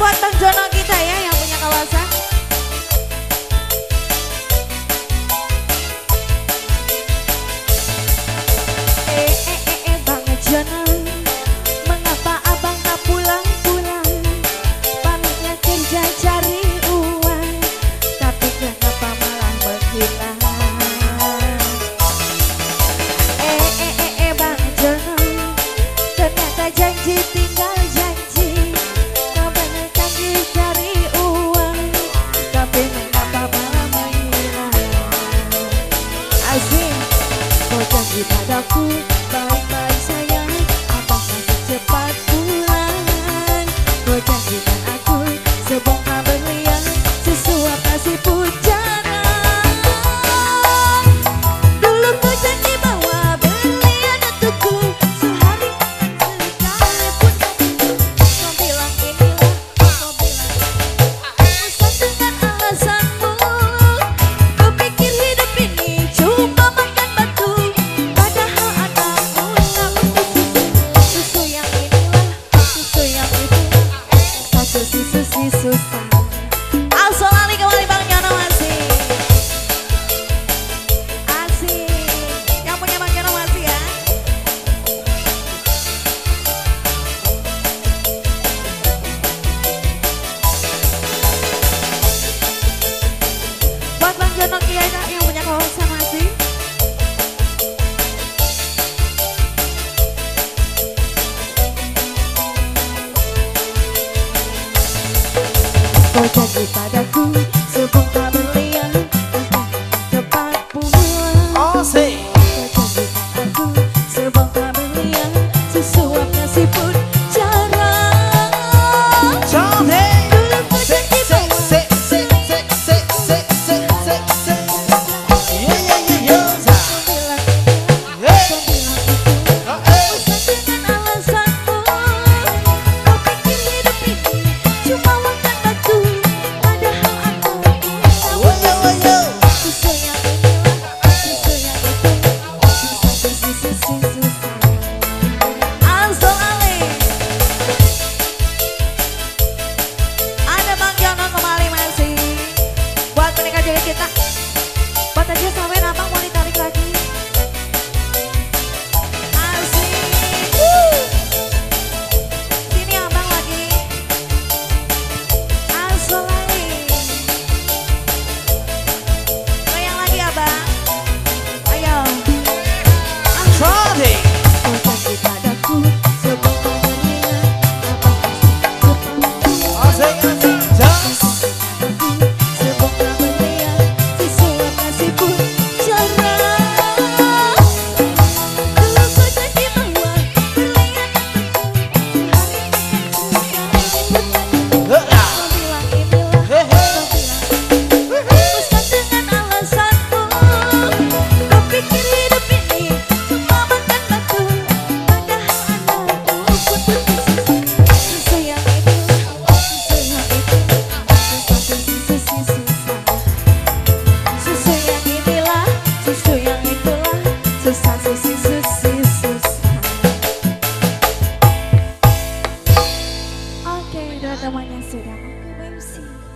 buat Bang Jono kita ya. Kau di padaku. Baik-baik sofá. kau janji padaku. assim, amor. Eu sim.